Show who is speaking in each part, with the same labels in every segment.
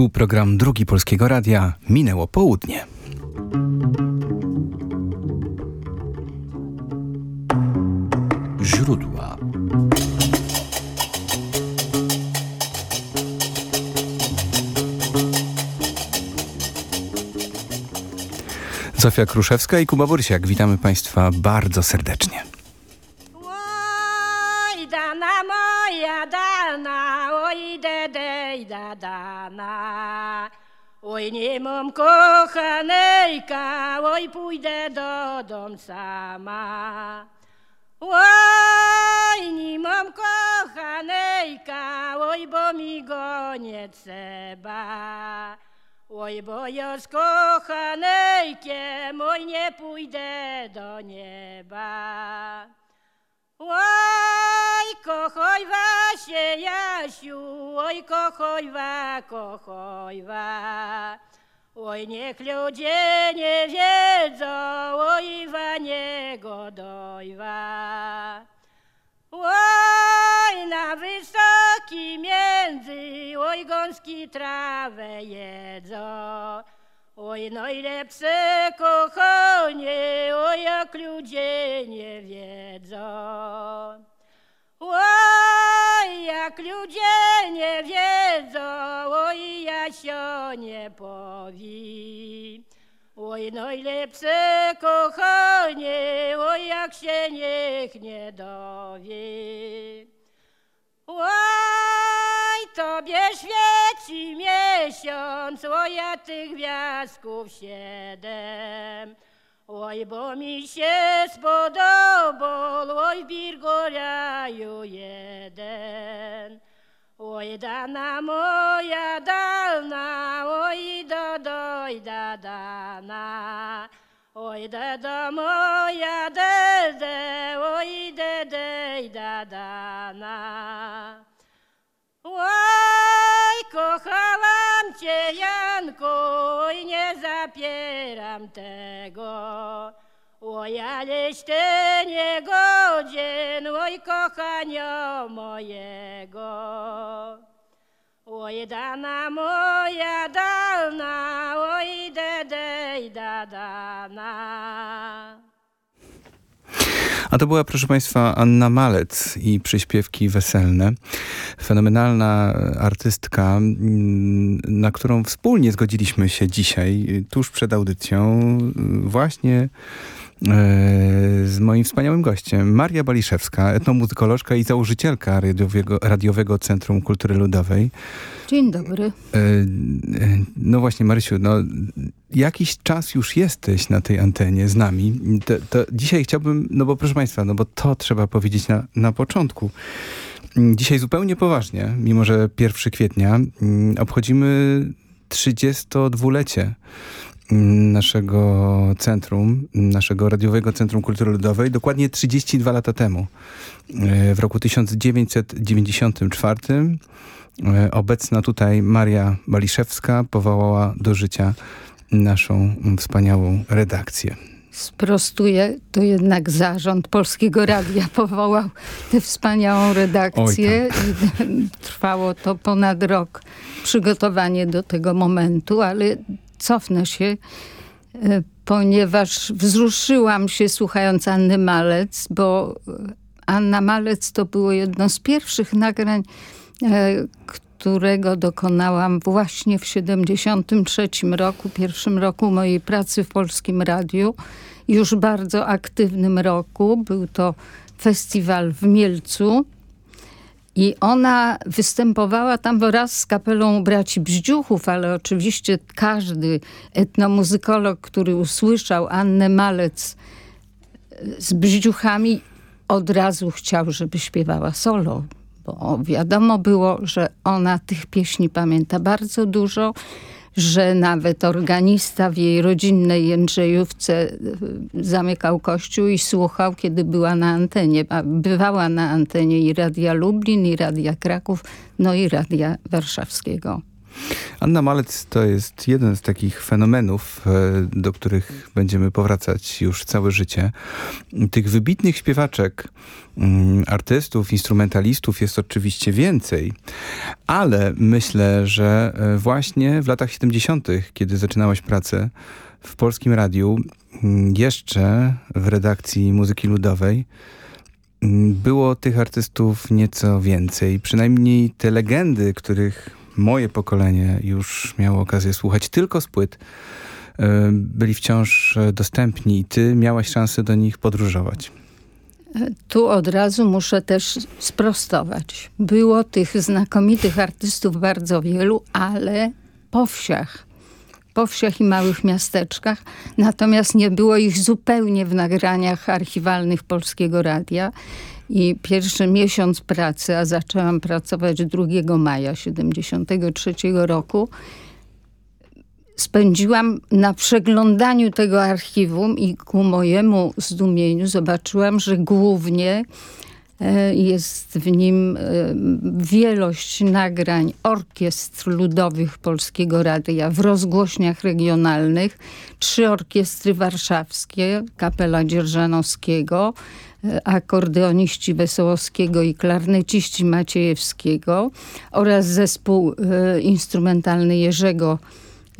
Speaker 1: Tu program Drugi Polskiego Radia. Minęło południe.
Speaker 2: Źródła
Speaker 1: Zofia Kruszewska i Kuba Borysiak. Witamy Państwa bardzo serdecznie.
Speaker 3: Mam kochanejka, oj, pójdę do dom sama. Oj, nie mam kochanejka, oj, bo mi go nie trzeba. Oj, bo ja z kochanejkiem, oj, nie pójdę do nieba. Oj, kochojwa się, Jasiu, oj, kochojwa, kochojwa. Oj, niech ludzie nie wiedzą, oj, wa niego dojwa. Oj, na wysoki między, oj, gąski trawę jedzą. Oj, najlepsze kochanie, oj, jak ludzie nie wiedzą. Oj, jak ludzie nie wiedzą, oj, Jasio nie powi. Oj, najlepsze kochanie, oj, jak się niech nie dowie. Oj, tobie świeci miesiąc, oj, ja tych gwiazdków siedem. Oj, bo mi się spodobał, oj, w Birgoraju jeden. Oj, dana moja dana, oj, do, doj, da, dana. Oj, dada moja dede, oj, dede, da, dana. Oj, kochałam cię, Janko, oj, nie zapieram tego. Oj, aleś ty niegodzien, oj, kochania mojego. Oj, dana moja dana, oj, dedej, da, dana.
Speaker 1: A to była, proszę Państwa, Anna Malec i przyśpiewki weselne. Fenomenalna artystka, mm, na którą wspólnie zgodziliśmy się dzisiaj, tuż przed audycją, właśnie z moim wspaniałym gościem. Maria Baliszewska, etnomuzykolożka i założycielka radiowego, radiowego Centrum Kultury Ludowej.
Speaker 4: Dzień dobry.
Speaker 1: E, no właśnie, Marysiu, no, jakiś czas już jesteś na tej antenie z nami. To, to dzisiaj chciałbym, no bo proszę Państwa, no bo to trzeba powiedzieć na, na początku. Dzisiaj zupełnie poważnie, mimo że 1 kwietnia, obchodzimy 32-lecie naszego centrum, naszego radiowego Centrum Kultury Ludowej, dokładnie 32 lata temu. W roku 1994 obecna tutaj Maria Baliszewska powołała do życia naszą wspaniałą redakcję.
Speaker 4: Sprostuję, to jednak zarząd Polskiego Radia powołał tę wspaniałą redakcję. I trwało to ponad rok przygotowanie do tego momentu, ale cofnę się, ponieważ wzruszyłam się słuchając Anny Malec, bo Anna Malec to było jedno z pierwszych nagrań, którego dokonałam właśnie w 73 roku, pierwszym roku mojej pracy w Polskim Radiu. Już bardzo aktywnym roku. Był to festiwal w Mielcu. I ona występowała tam wraz z kapelą braci Bździuchów, ale oczywiście każdy etnomuzykolog, który usłyszał Annę Malec z Bździuchami, od razu chciał, żeby śpiewała solo bo wiadomo było, że ona tych pieśni pamięta bardzo dużo, że nawet organista w jej rodzinnej Jędrzejówce zamykał kościół i słuchał, kiedy była na antenie. Bywała na antenie i Radia Lublin, i Radia Kraków, no i Radia Warszawskiego.
Speaker 1: Anna Malec to jest jeden z takich fenomenów, e, do których będziemy powracać już całe życie. Tych wybitnych śpiewaczek, mm, artystów, instrumentalistów jest oczywiście więcej, ale myślę, że e, właśnie w latach 70., kiedy zaczynałaś pracę w Polskim Radiu, mm, jeszcze w redakcji muzyki ludowej, mm, było tych artystów nieco więcej. Przynajmniej te legendy, których moje pokolenie już miało okazję słuchać tylko z płyt, e, byli wciąż e, dostępni i ty miałaś szansę do nich podróżować.
Speaker 4: Tu od razu muszę też sprostować. Było tych znakomitych artystów bardzo wielu, ale po wsiach. Po wsiach i małych miasteczkach. Natomiast nie było ich zupełnie w nagraniach archiwalnych Polskiego Radia. I pierwszy miesiąc pracy, a zaczęłam pracować 2 maja 73 roku, spędziłam na przeglądaniu tego archiwum i ku mojemu zdumieniu zobaczyłam, że głównie e, jest w nim e, wielość nagrań orkiestr ludowych Polskiego Radia w rozgłośniach regionalnych. Trzy orkiestry warszawskie, kapela Dzierżanowskiego, akordeoniści Wesołowskiego i klarneciści Maciejewskiego oraz zespół instrumentalny Jerzego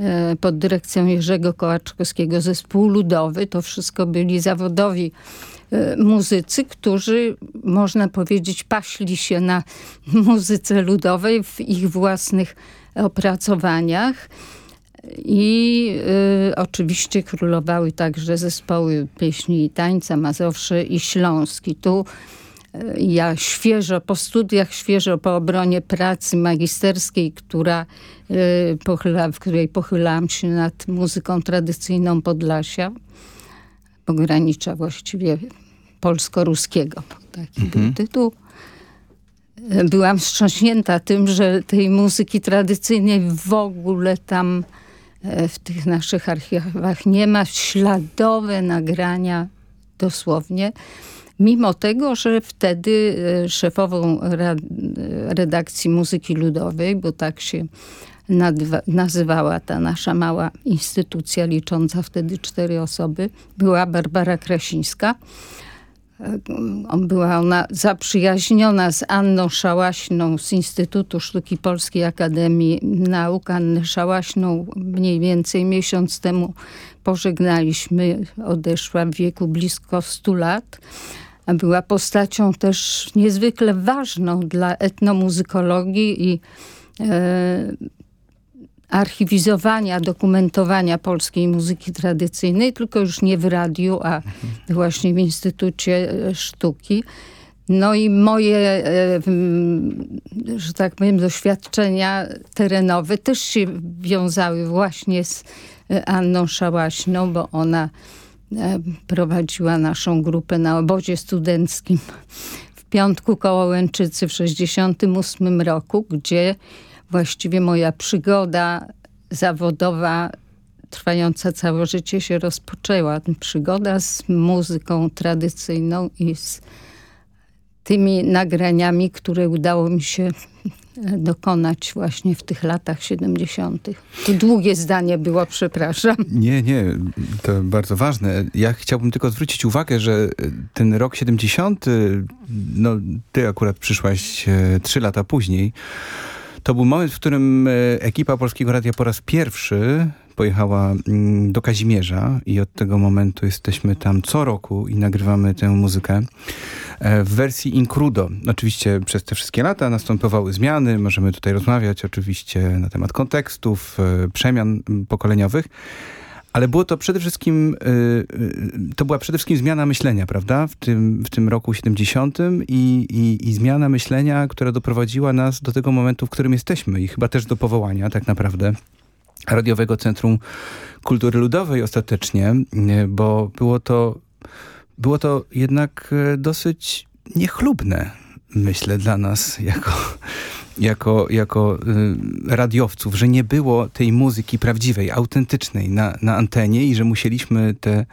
Speaker 4: E, pod dyrekcją Jerzego Kołaczkowskiego zespół ludowy. To wszystko byli zawodowi e, muzycy, którzy można powiedzieć paśli się na muzyce ludowej w ich własnych opracowaniach. I y, oczywiście królowały także zespoły pieśni i tańca Mazowsze i Śląski. Tu ja świeżo, po studiach, świeżo po obronie pracy magisterskiej, która, y, pochyla, w której pochylałam się nad muzyką tradycyjną Podlasia, pogranicza właściwie polsko-ruskiego. Taki mhm. był tytuł. Byłam wstrząśnięta tym, że tej muzyki tradycyjnej w ogóle tam w tych naszych archiwach nie ma. Śladowe nagrania dosłownie mimo tego, że wtedy e, szefową redakcji muzyki ludowej, bo tak się nazywała ta nasza mała instytucja licząca wtedy cztery osoby, była Barbara Krasińska. E, była ona zaprzyjaźniona z Anną Szałaśną z Instytutu Sztuki Polskiej Akademii Nauk. Annę Szałaśną mniej więcej miesiąc temu pożegnaliśmy. Odeszła w wieku blisko 100 lat była postacią też niezwykle ważną dla etnomuzykologii i e, archiwizowania, dokumentowania polskiej muzyki tradycyjnej, tylko już nie w radiu, a mhm. właśnie w Instytucie Sztuki. No i moje, e, że tak powiem, doświadczenia terenowe też się wiązały właśnie z Anną Szałaśną, bo ona E, prowadziła naszą grupę na obozie studenckim w piątku koło Łęczycy w 68 roku, gdzie właściwie moja przygoda zawodowa trwająca całe życie się rozpoczęła. Przygoda z muzyką tradycyjną i z tymi nagraniami, które udało mi się dokonać właśnie w tych latach 70. To długie zdanie było, przepraszam.
Speaker 1: Nie, nie, to bardzo ważne. Ja chciałbym tylko zwrócić uwagę, że ten rok 70, no ty akurat przyszłaś e, trzy lata później, to był moment, w którym e, ekipa Polskiego Radia po raz pierwszy pojechała mm, do Kazimierza i od tego momentu jesteśmy tam co roku i nagrywamy tę muzykę e, w wersji Incrudo. Oczywiście przez te wszystkie lata następowały zmiany, możemy tutaj rozmawiać oczywiście na temat kontekstów, e, przemian pokoleniowych, ale było to przede wszystkim, to była przede wszystkim zmiana myślenia, prawda? W tym, w tym roku 70 i, i, i zmiana myślenia, która doprowadziła nas do tego momentu, w którym jesteśmy i chyba też do powołania tak naprawdę Radiowego Centrum Kultury Ludowej ostatecznie, bo było to, było to jednak dosyć niechlubne, myślę, dla nas jako, jako, jako e, radiowców, że nie było tej muzyki prawdziwej, autentycznej na, na antenie i że musieliśmy te,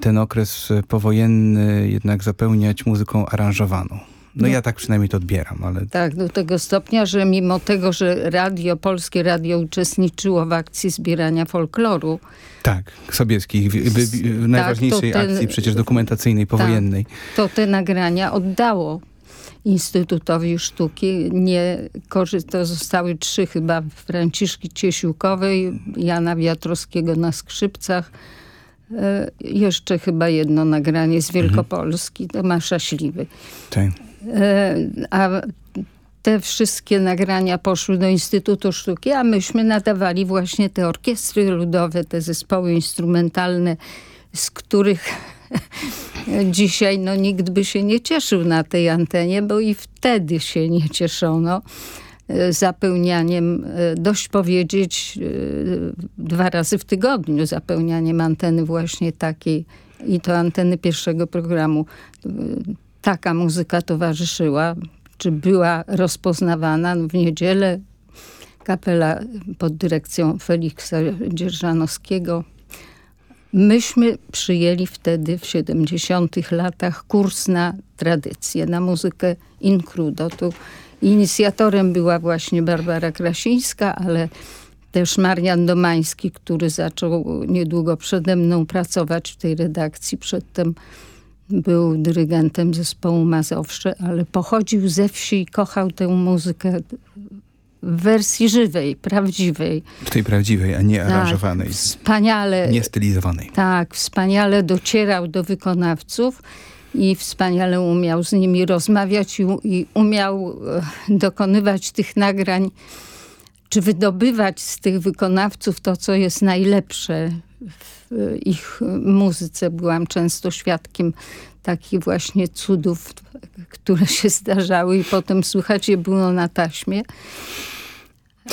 Speaker 1: ten okres powojenny jednak zapełniać muzyką aranżowaną. No ja tak przynajmniej to odbieram, ale
Speaker 4: Tak, do tego stopnia, że mimo tego, że radio, polskie radio uczestniczyło w akcji zbierania folkloru,
Speaker 1: tak, Sobieskich, w, w najważniejszej
Speaker 4: Tak,
Speaker 1: akcji przecież dokumentacyjnej, powojennej.
Speaker 4: to te nagrania oddało Instytutowi Sztuki. Nie korzy- to zostały trzy chyba Franciszki Ciesiłkowej, Jana Wiatrowskiego na skrzypcach. E, jeszcze chyba jedno nagranie z Wielkopolski, Tomasza Śliwy.
Speaker 1: Tak.
Speaker 4: E, a te wszystkie nagrania poszły do Instytutu Sztuki, a myśmy nadawali właśnie te orkiestry ludowe, te zespoły instrumentalne, z których dzisiaj no, nikt by się nie cieszył na tej antenie, bo i wtedy się nie cieszono e, zapełnianiem, e, dość powiedzieć, e, dwa razy w tygodniu zapełnianiem anteny właśnie takiej i to anteny pierwszego programu. Taka muzyka towarzyszyła, czy była rozpoznawana no, w niedzielę. Kapela pod dyrekcją Feliksa Dzierżanowskiego Myśmy przyjęli wtedy w 70 latach kurs na tradycję, na muzykę in crudo. Tu inicjatorem była właśnie Barbara Krasińska, ale też Marian Domański, który zaczął niedługo przede mną pracować w tej redakcji. Przedtem był dyrygentem zespołu Mazowsze, ale pochodził ze wsi i kochał tę muzykę w wersji żywej, prawdziwej.
Speaker 1: W tej prawdziwej, a nie aranżowanej,
Speaker 4: Tak, wspaniale.
Speaker 1: nie stylizowanej.
Speaker 4: Tak, wspaniale docierał do wykonawców i wspaniale umiał z nimi rozmawiać i, i umiał e, dokonywać tych nagrań, czy wydobywać z tych wykonawców to, co jest najlepsze w e, ich muzyce. Byłam często świadkiem takich właśnie cudów, które się zdarzały i potem słychać je było na taśmie.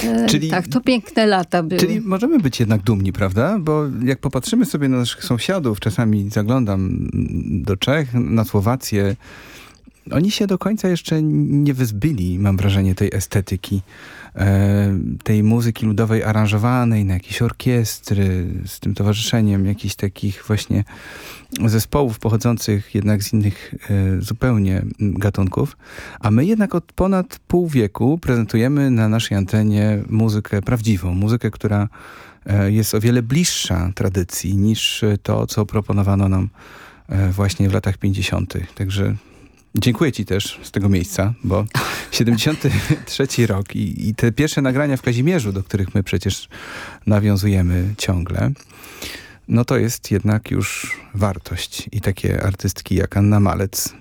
Speaker 4: E,
Speaker 1: Czyli-
Speaker 4: tak, to piękne lata były.
Speaker 1: Czyli możemy być jednak dumni, prawda? Bo jak popatrzymy sobie na naszych sąsiadów, czasami zaglądam do Czech, na Słowację, oni się do końca jeszcze nie wyzbyli, mam wrażenie, tej estetyki, e, tej muzyki ludowej aranżowanej na jakieś orkiestry, z tym towarzyszeniem jakichś takich właśnie zespołów pochodzących jednak z innych e, zupełnie gatunków. A my jednak od ponad pół wieku prezentujemy na naszej antenie muzykę prawdziwą, muzykę, która e, jest o wiele bliższa tradycji niż to, co proponowano nam właśnie w latach 50. Także dziękuję ci też z tego miejsca, bo 73 rok i, i te pierwsze nagrania w Kazimierzu, do których my przecież nawiązujemy ciągle, no to jest jednak już wartość. I takie artystki jak Anna Malec,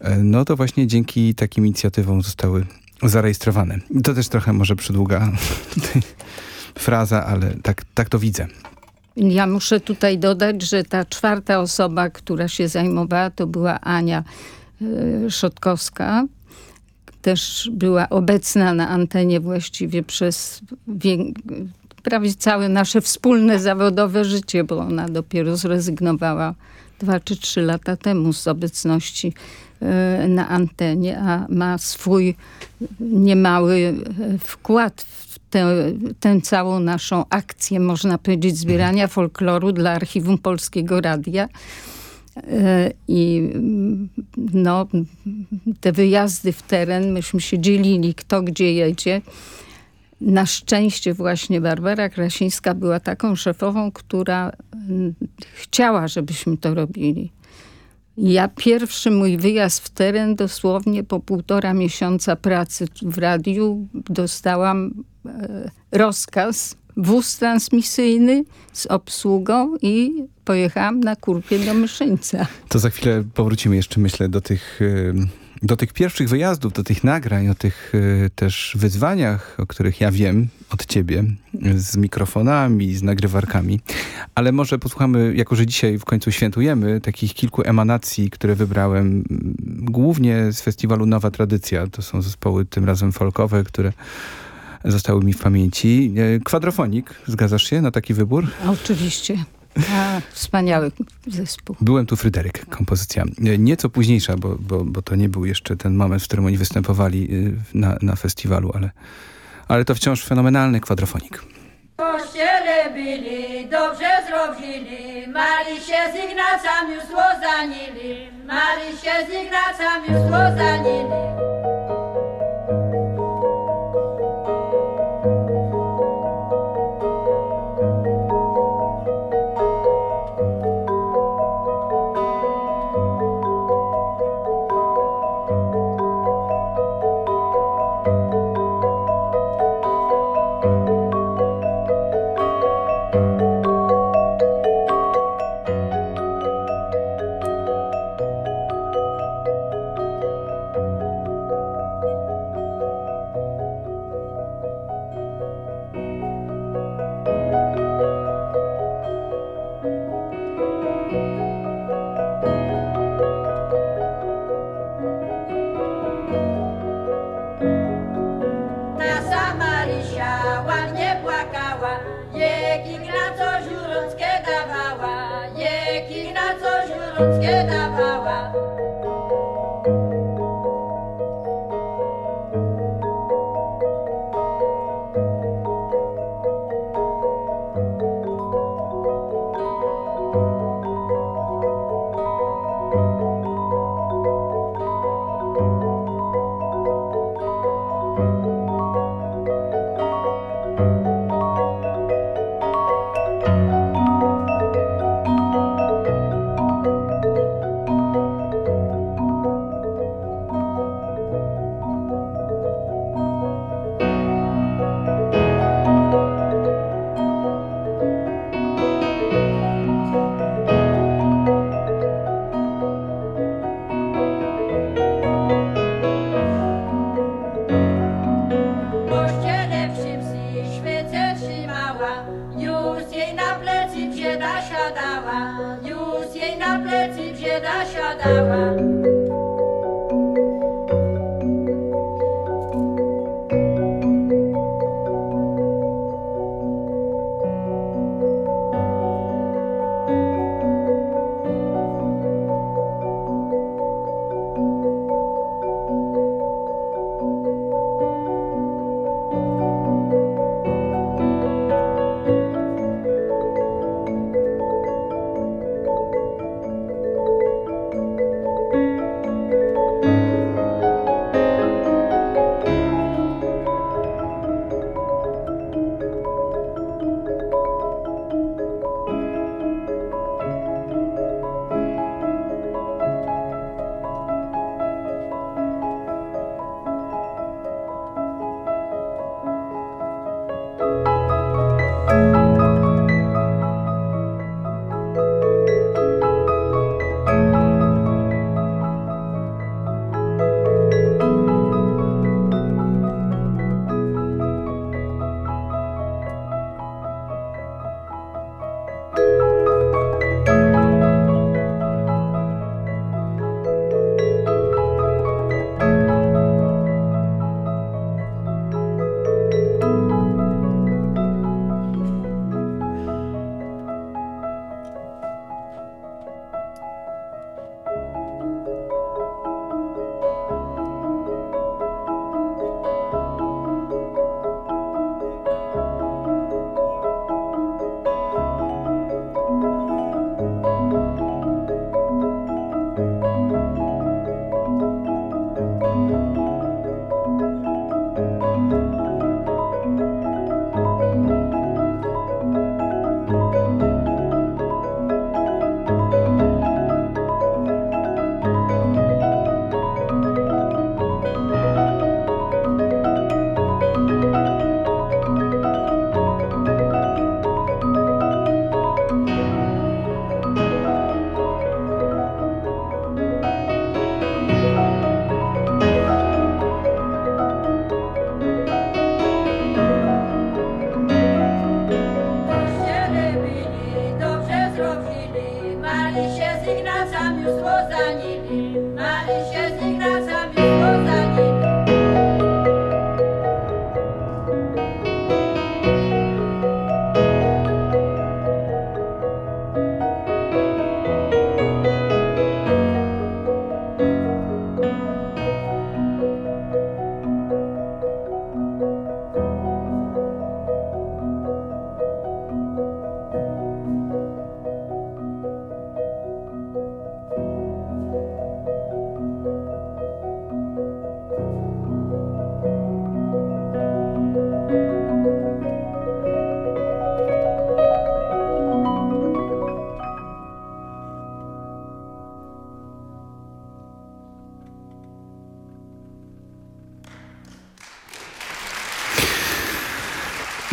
Speaker 1: e, no to właśnie dzięki takim inicjatywom zostały zarejestrowane. To też trochę może przydługa fraza, ale tak, tak to widzę.
Speaker 4: Ja muszę tutaj dodać, że ta czwarta osoba, która się zajmowała, to była Ania Szotkowska. Też była obecna na antenie właściwie przez prawie całe nasze wspólne zawodowe życie, bo ona dopiero zrezygnowała dwa czy trzy lata temu z obecności e, na antenie, a ma swój niemały e, wkład w tę, tę całą naszą akcję, można powiedzieć, zbierania folkloru dla Archiwum Polskiego Radia. I no, te wyjazdy w teren, myśmy się dzielili, kto gdzie jedzie. Na szczęście właśnie Barbara Krasińska była taką szefową, która mm, chciała, żebyśmy to robili. Ja pierwszy mój wyjazd w teren dosłownie po półtora miesiąca pracy w radiu dostałam e, rozkaz, wóz transmisyjny z obsługą i pojechałam na kurpie do Myszyńca.
Speaker 1: To za chwilę powrócimy jeszcze, myślę, do tych, y, do tych pierwszych wyjazdów, do tych nagrań, o tych y, też wyzwaniach, o których ja wiem od ciebie, z mikrofonami, z nagrywarkami. Ale może posłuchamy, jako że dzisiaj w końcu świętujemy, takich kilku emanacji, które wybrałem mm, głównie z festiwalu Nowa Tradycja. To są zespoły tym razem folkowe, które zostały mi w pamięci. Y, Kwadrofonik, zgadzasz się na taki wybór?
Speaker 4: Oczywiście. A, wspaniały zespół.
Speaker 1: Byłem tu Fryderyk, kompozycja. E, Nieco późniejsza, bo, bo, bo to nie był jeszcze ten moment, w którym oni występowali y, na, na festiwalu, ale, ale to wciąż fenomenalny kwadrofonik.
Speaker 5: kościele byli, dobrze zrobili, mali się z Ignacem już złozanili, mali się z Ignacem już złozanili.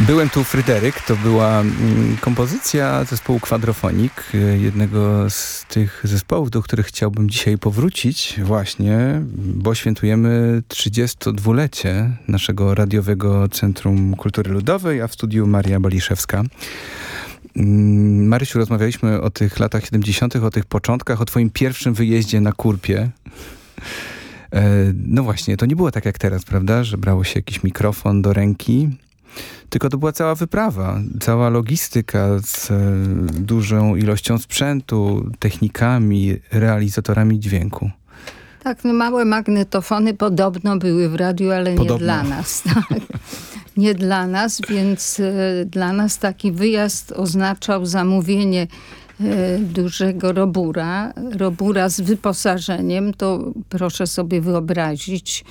Speaker 1: Byłem tu Fryderyk, to była mm, kompozycja zespołu Kwadrofonik, y, jednego z tych zespołów, do których chciałbym dzisiaj powrócić właśnie, bo świętujemy 32-lecie naszego radiowego Centrum Kultury Ludowej, a w studiu Maria Baliszewska. Mm, Marysiu, rozmawialiśmy o tych latach 70., o tych początkach, o twoim pierwszym wyjeździe na Kurpie. E, no właśnie, to nie było tak jak teraz, prawda, że brało się jakiś mikrofon do ręki, tylko to była cała wyprawa, cała logistyka z e, dużą ilością sprzętu, technikami, realizatorami dźwięku.
Speaker 4: Tak, no małe magnetofony podobno były w radiu, ale
Speaker 1: Podobno.
Speaker 4: nie dla nas. Tak. Nie dla nas, więc e, dla nas taki wyjazd oznaczał zamówienie e, dużego robura, robura z wyposażeniem, to proszę sobie wyobrazić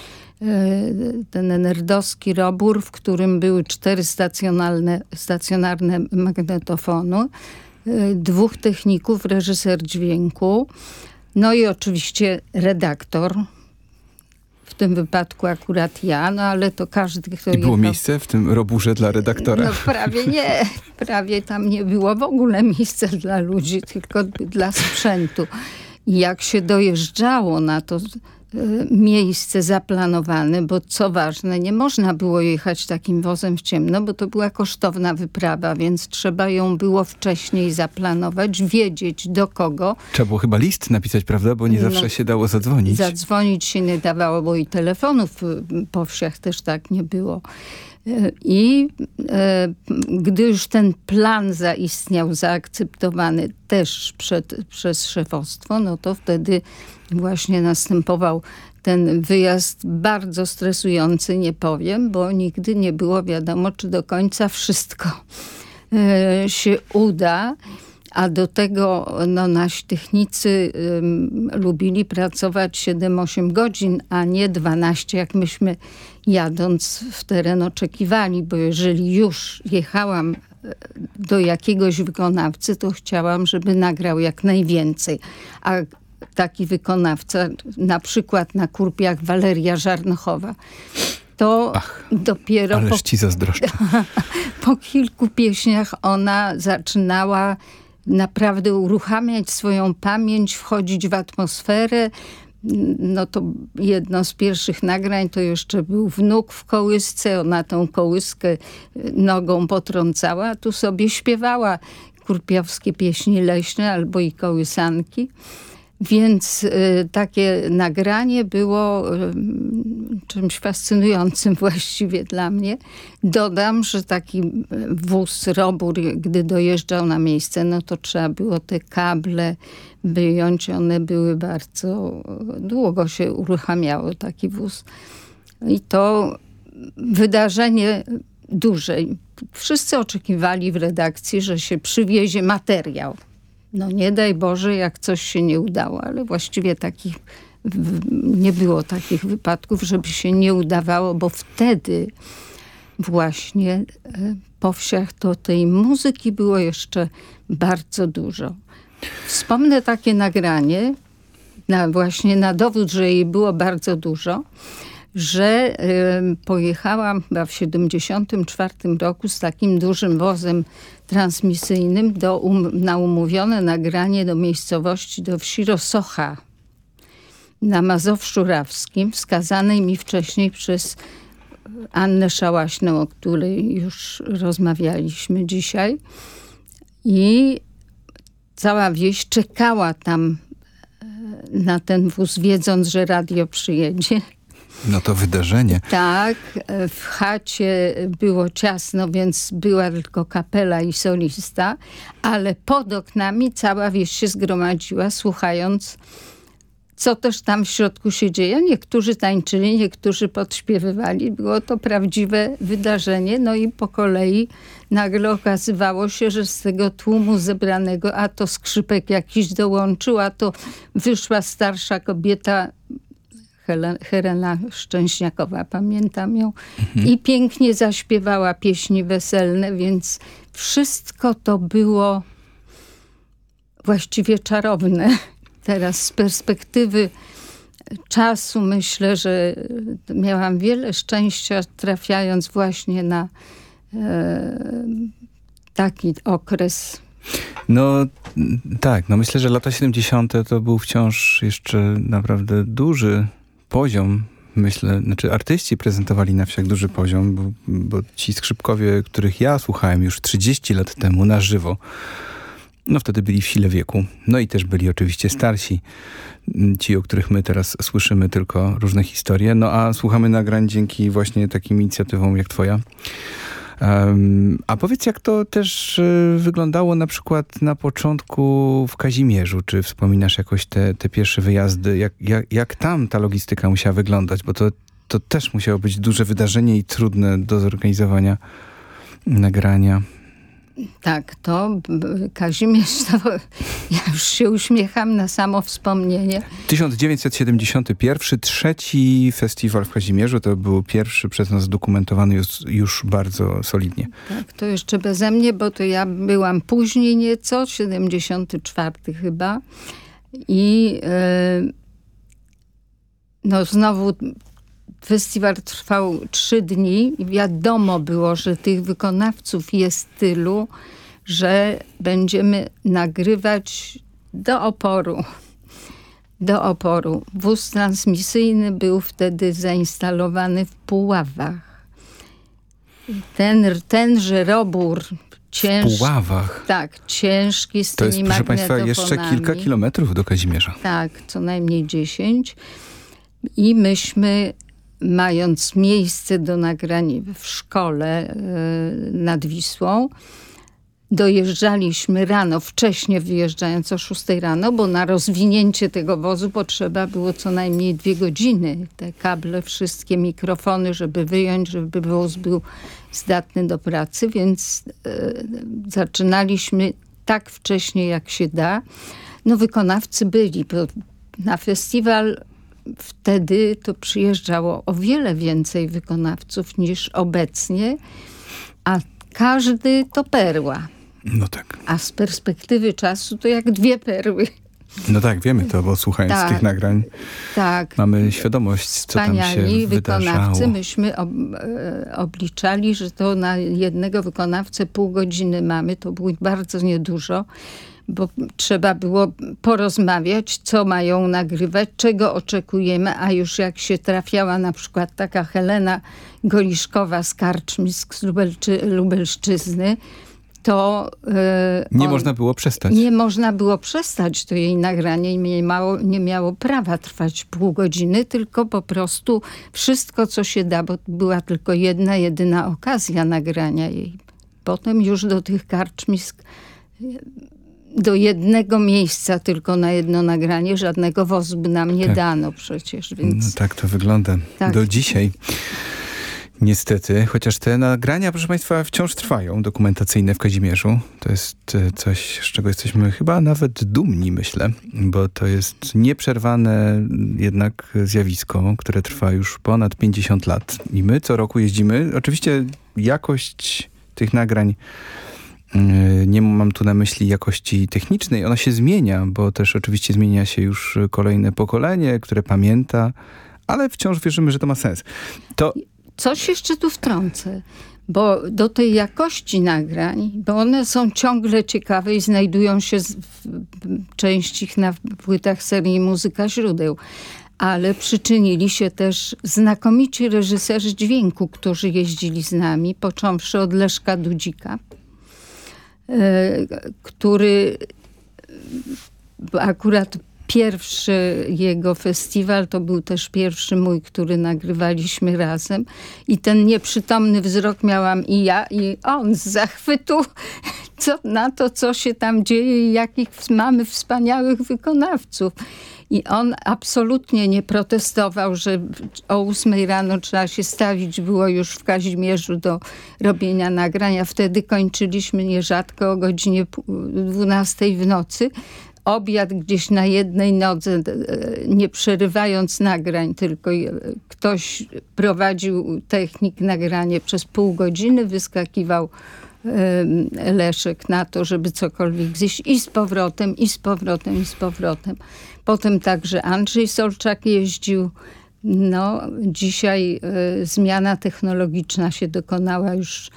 Speaker 4: ten nerdowski robór, w którym były cztery stacjonarne, stacjonarne magnetofony, e, dwóch techników, reżyser dźwięku, no i oczywiście redaktor. W tym wypadku akurat ja, no ale to każdy, kto
Speaker 1: I było
Speaker 4: jechał...
Speaker 1: miejsce w tym roburze dla redaktora.
Speaker 4: No prawie nie. Prawie tam nie było w ogóle miejsca dla ludzi, tylko dla sprzętu. I jak się dojeżdżało na to miejsce zaplanowane, bo co ważne, nie można było jechać takim wozem w ciemno, bo to była kosztowna wyprawa, więc trzeba ją było wcześniej zaplanować, wiedzieć do kogo.
Speaker 1: Trzeba było chyba list napisać, prawda? Bo nie
Speaker 4: No,
Speaker 1: zawsze się dało zadzwonić.
Speaker 4: Zadzwonić się nie dawało, bo i telefonów y, po wsiach też tak nie było. Y, I e, gdy już ten plan zaistniał, zaakceptowany też przed, przez szefostwo, no to wtedy właśnie następował ten wyjazd bardzo stresujący, nie powiem, bo nigdy nie było wiadomo, czy do końca wszystko e, się uda. A do tego no, nasi technicy lubili pracować 7-8 godzin, a nie 12, jak myśmy jadąc w teren oczekiwali, bo jeżeli już jechałam e, do jakiegoś wykonawcy, to chciałam, żeby nagrał jak najwięcej. A taki wykonawca, na przykład na kurpiach Waleria Żarnochowa, to dopiero po
Speaker 1: Ależ ci zazdroszczę.
Speaker 4: po kilku pieśniach ona zaczynała naprawdę uruchamiać swoją pamięć, wchodzić w atmosferę. No to jedno z pierwszych nagrań to jeszcze był wnuk w kołysce. Ona tą kołyskę y, nogą potrącała, a tu sobie śpiewała kurpiowskie pieśni leśne albo i kołysanki. Więc y, takie nagranie było y, czymś fascynującym właściwie dla mnie. Dodam, że taki y, wóz, robór, gdy dojeżdżał na miejsce, no to trzeba było te kable wyjąć. One były bardzo... Długo się uruchamiało taki wóz. I to wydarzenie duże. Wszyscy oczekiwali w redakcji, że się przywiezie materiał. No nie daj Boże, jak coś się nie udało, ale właściwie takich nie było takich wypadków, żeby się nie udawało, bo wtedy właśnie e, po wsiach to tej muzyki było jeszcze bardzo dużo. Wspomnę takie nagranie, na, właśnie na dowód, że jej było bardzo dużo, że em, pojechałam w 74 roku z takim dużym wozem transmisyjnym do um, na umówione nagranie do miejscowości, do wsi Rosocha na Mazowszu Rawskim, wskazanej mi wcześniej przez Annę Szałaśną, o której już rozmawialiśmy dzisiaj. I cała wieś czekała tam e, na ten wóz, wiedząc, że radio przyjedzie.
Speaker 1: No to wydarzenie.
Speaker 4: Tak, e, w chacie było ciasno, więc była tylko kapela i solista, ale pod oknami cała wieś się zgromadziła, słuchając, co też tam w środku się dzieje. Niektórzy tańczyli, niektórzy podśpiewywali. Było to prawdziwe wydarzenie. No i po kolei nagle okazywało się, że z tego tłumu zebranego, a to skrzypek jakiś dołączył, a to wyszła starsza kobieta Helena Szczęśniakowa, pamiętam ją. I pięknie zaśpiewała pieśni weselne, więc wszystko to było właściwie czarowne. Teraz z perspektywy czasu myślę, że miałam wiele szczęścia trafiając właśnie na e, taki okres.
Speaker 1: No tak, no myślę, że lata 70. to był wciąż jeszcze naprawdę duży poziom. Myślę, znaczy artyści prezentowali na wsiach duży poziom, bo, bo ci skrzypkowie, których ja słuchałem już 30 lat temu na żywo, no wtedy byli w sile wieku. No i też byli oczywiście starsi. Ci, o których my teraz słyszymy tylko różne historie. No a słuchamy nagrań dzięki właśnie takim inicjatywom jak twoja. A powiedz, jak to też y, wyglądało na przykład na początku w Kazimierzu? Czy wspominasz jakoś te, te pierwsze wyjazdy? Jak, jak, jak tam ta logistyka musiała wyglądać? Bo to, to też musiało być duże wydarzenie i trudne do zorganizowania nagrania.
Speaker 4: Tak, to Kazimierz, to, ja już się uśmiecham na samo wspomnienie.
Speaker 1: 1971, trzeci festiwal w Kazimierzu, to był pierwszy przez nas dokumentowany już, już bardzo solidnie.
Speaker 4: Tak, to jeszcze beze mnie, bo to ja byłam później nieco, 74 chyba. I yy, no znowu Festiwal trwał trzy dni i wiadomo było, że tych wykonawców jest tylu, że będziemy nagrywać do oporu. Do oporu. Wóz transmisyjny był wtedy zainstalowany w Puławach. Ten, tenże robór ciężki.
Speaker 1: W Puławach?
Speaker 4: Tak, ciężki z
Speaker 1: to tymi jest, proszę Państwa, jeszcze kilka kilometrów do Kazimierza.
Speaker 4: Tak, co najmniej dziesięć. I myśmy mając miejsce do nagrań w szkole e, nad Wisłą, dojeżdżaliśmy rano, wcześnie wyjeżdżając o 6 rano, bo na rozwinięcie tego wozu potrzeba było co najmniej dwie godziny. Te kable, wszystkie mikrofony, żeby wyjąć, żeby wóz był zdatny do pracy, więc e, zaczynaliśmy tak wcześnie jak się da. No wykonawcy byli, bo na festiwal wtedy to przyjeżdżało o wiele więcej wykonawców niż obecnie, a każdy to perła.
Speaker 1: No tak.
Speaker 4: A z perspektywy czasu to jak dwie perły.
Speaker 1: No tak, wiemy to, bo słuchając tak, tych nagrań tak. mamy świadomość, co tam się wykonawcy.
Speaker 4: Myśmy ob, e, obliczali, że to na jednego wykonawcę pół godziny mamy. To było bardzo niedużo bo trzeba było porozmawiać, co mają nagrywać, czego oczekujemy, a już jak się trafiała na przykład taka Helena Goliszkowa z Karczmisk z Lubelczy, Lubelszczyzny, to...
Speaker 1: Yy, nie on, można było przestać.
Speaker 4: Nie można było przestać. To jej nagranie nie, mało, nie miało prawa trwać pół godziny, tylko po prostu wszystko, co się da, bo była tylko jedna, jedyna okazja nagrania jej. Potem już do tych karczmisk do jednego miejsca tylko na jedno nagranie. Żadnego wozu nam nie tak. dano przecież. Więc...
Speaker 1: No, tak to wygląda tak. do dzisiaj. Niestety, chociaż te nagrania, proszę Państwa, wciąż trwają, dokumentacyjne w Kazimierzu. To jest e, coś, z czego jesteśmy chyba nawet dumni, myślę, bo to jest nieprzerwane jednak zjawisko, które trwa już ponad 50 lat. I my co roku jeździmy. Oczywiście jakość tych nagrań nie mam tu na myśli jakości technicznej, ona się zmienia, bo też oczywiście zmienia się już kolejne pokolenie, które pamięta, ale wciąż wierzymy, że to ma sens. To...
Speaker 4: Coś jeszcze tu wtrącę, bo do tej jakości nagrań, bo one są ciągle ciekawe i znajdują się w części ich na płytach serii Muzyka Źródeł, ale przyczynili się też znakomici reżyserzy dźwięku, którzy jeździli z nami, począwszy od Leszka Dudzika, który akurat pierwszy jego festiwal to był też pierwszy mój, który nagrywaliśmy razem. I ten nieprzytomny wzrok miałam i ja, i on z zachwytu co, na to, co się tam dzieje i jakich mamy wspaniałych wykonawców. I on absolutnie nie protestował, że o ósmej rano trzeba się stawić. Było już w Kazimierzu do robienia nagrania. Wtedy kończyliśmy nierzadko o godzinie 12 w nocy obiad gdzieś na jednej nodze, e, nie przerywając nagrań, tylko ktoś prowadził technik nagranie przez pół godziny, wyskakiwał Leszek na to, żeby cokolwiek zjeść i z powrotem, i z powrotem, i z powrotem. Potem także Andrzej Solczak jeździł. No, dzisiaj y, zmiana technologiczna się dokonała już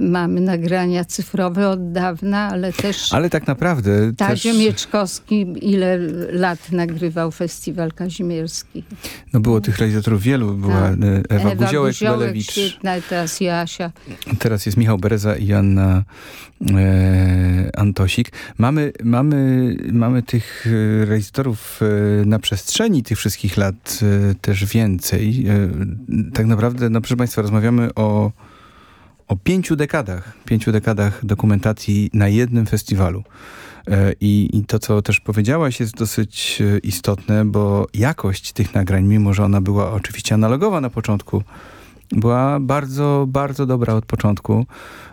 Speaker 4: Mamy nagrania cyfrowe od dawna, ale też
Speaker 1: Ale tak naprawdę
Speaker 4: Tadzio
Speaker 1: też,
Speaker 4: Mieczkowski ile lat nagrywał festiwal kazimierski.
Speaker 1: no było tych realizatorów wielu. Była
Speaker 4: Tak.
Speaker 1: e, Ewa,
Speaker 4: Ewa
Speaker 1: Guziołek,
Speaker 4: Guziołek,
Speaker 1: Belewicz,
Speaker 4: świetna, teraz Jasia.
Speaker 1: teraz jest Michał Bereza i Anna e, Antosik. Mamy, mamy, mamy tych e, realizatorów e, na przestrzeni tych wszystkich lat też więcej. Tak naprawdę, no proszę Państwa, rozmawiamy o, o pięciu dekadach, pięciu dekadach dokumentacji na jednym festiwalu. E, I, I to, co też powiedziałaś, jest dosyć e, istotne, bo jakość tych nagrań, mimo że ona była oczywiście analogowa na początku, była bardzo, bardzo dobra od początku.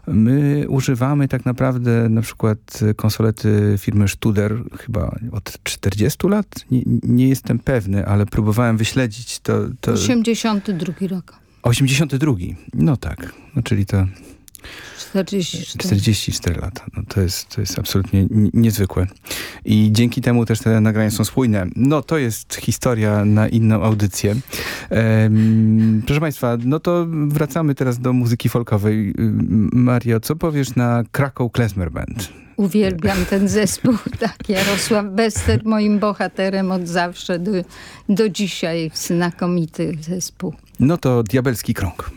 Speaker 1: My używamy tak naprawdę na przykład konsolety firmy Studer chyba od 40 lat. Nie, nie jestem pewny, ale próbowałem wyśledzić to. to
Speaker 4: 82 rok.
Speaker 1: 82. No tak, no czyli to
Speaker 4: 44.
Speaker 1: 44 lata. No to, jest, to jest absolutnie niezwykłe. I dzięki temu też te nagrania są spójne. No to jest historia na inną audycję. Em, proszę Państwa, no to wracamy teraz do muzyki folkowej. Mario, co powiesz na Krakow Klezmer Band?
Speaker 4: Uwielbiam ten zespół. Tak, Jarosław Bester moim bohaterem od zawsze do, do dzisiaj. Znakomity zespół.
Speaker 1: No to Diabelski Krąg.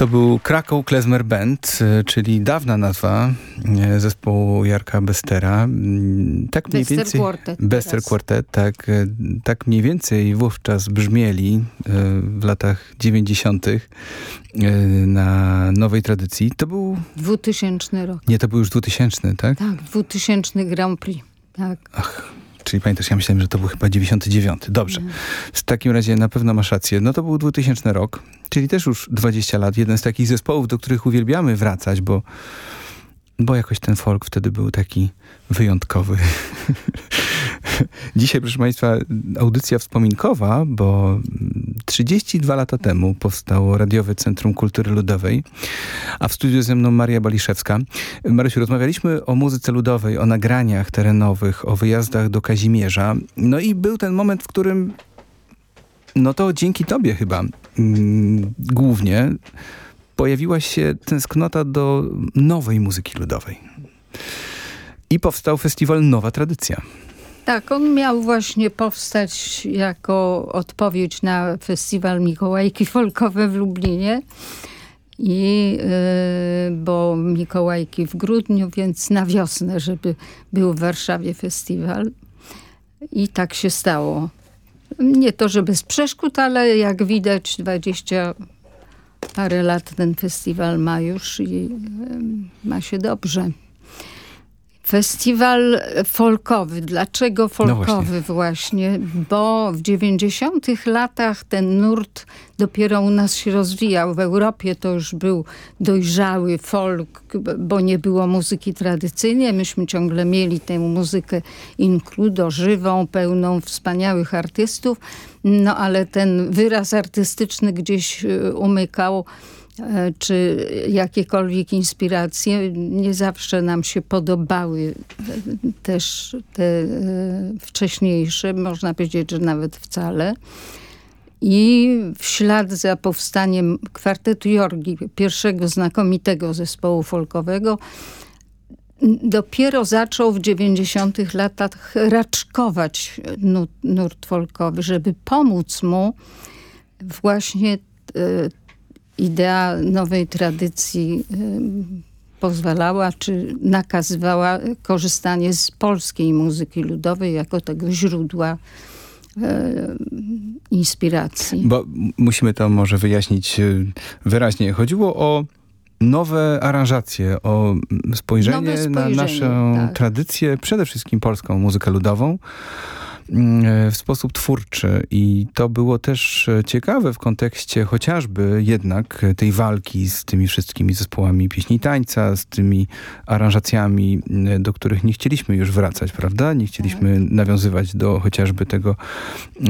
Speaker 1: To był Krakow Klezmer Band, y, czyli dawna nazwa y, zespołu Jarka Bestera. Mm, Tak mniej
Speaker 4: Bester
Speaker 1: więcej...
Speaker 4: Quartet
Speaker 1: Bester
Speaker 4: teraz.
Speaker 1: Quartet, tak. y, Tak mniej więcej wówczas brzmieli w latach 90. y, na nowej tradycji. To był...
Speaker 4: 2000 rok.
Speaker 1: Nie, to był już 2000, tak?
Speaker 4: Tak, 2000 Grand Prix. Tak.
Speaker 1: Ach, czyli pamiętasz, ja myślałem, że to był chyba 99. Dobrze. W takim razie na pewno masz rację. No to był 2000 rok, czyli też już 20 lat. Jeden z takich zespołów, do których uwielbiamy wracać, bo, bo jakoś ten folk wtedy był taki wyjątkowy. Dzisiaj, proszę Państwa, audycja wspominkowa, bo 32 lata temu powstało Radiowe Centrum Kultury Ludowej, a w studiu ze mną Maria Baliszewska. Marysiu, rozmawialiśmy o muzyce ludowej, o nagraniach terenowych, o wyjazdach do Kazimierza. No i był ten moment, w którym no to dzięki tobie chyba mm, głównie pojawiła się tęsknota do nowej muzyki ludowej. I powstał festiwal Nowa Tradycja.
Speaker 4: Tak, on miał właśnie powstać jako odpowiedź na festiwal Mikołajki Folkowe w Lublinie. I y, bo Mikołajki w grudniu, więc na wiosnę, żeby był w Warszawie festiwal. I tak się stało. Nie to, że bez przeszkód, ale jak widać 20 parę lat ten festiwal ma już i y, ma się dobrze. Festiwal folkowy. Dlaczego folkowy właśnie? Bo w 90 latach ten nurt dopiero u nas się rozwijał. W Europie to już był dojrzały folk, bo nie było muzyki tradycyjnej. Myśmy ciągle mieli tę muzykę inkludo, żywą, pełną wspaniałych artystów. No ale ten wyraz artystyczny gdzieś y, umykał czy jakiekolwiek inspiracje nie zawsze nam się podobały e, też te e, wcześniejsze, można powiedzieć, że nawet wcale. I w ślad za powstaniem kwartetu Jorgi, pierwszego znakomitego zespołu folkowego, dopiero zaczął w 90 latach raczkować nu- nurt folkowy, żeby pomóc mu właśnie e, idea nowej tradycji e, pozwalała czy nakazywała korzystanie z polskiej muzyki ludowej jako tego źródła e, inspiracji.
Speaker 1: Bo musimy to może wyjaśnić y, wyraźnie. Chodziło o nowe aranżacje, o spojrzenie,
Speaker 4: Nowe
Speaker 1: na
Speaker 4: spojrzenie,
Speaker 1: naszą
Speaker 4: tak.
Speaker 1: tradycję, przede wszystkim polską muzykę ludową w sposób twórczy. I to było też e, ciekawe w kontekście chociażby jednak e, tej walki z tymi wszystkimi zespołami pieśni tańca, z tymi aranżacjami, do których nie chcieliśmy już wracać, prawda? Nie chcieliśmy
Speaker 4: Tak.
Speaker 1: nawiązywać do chociażby tego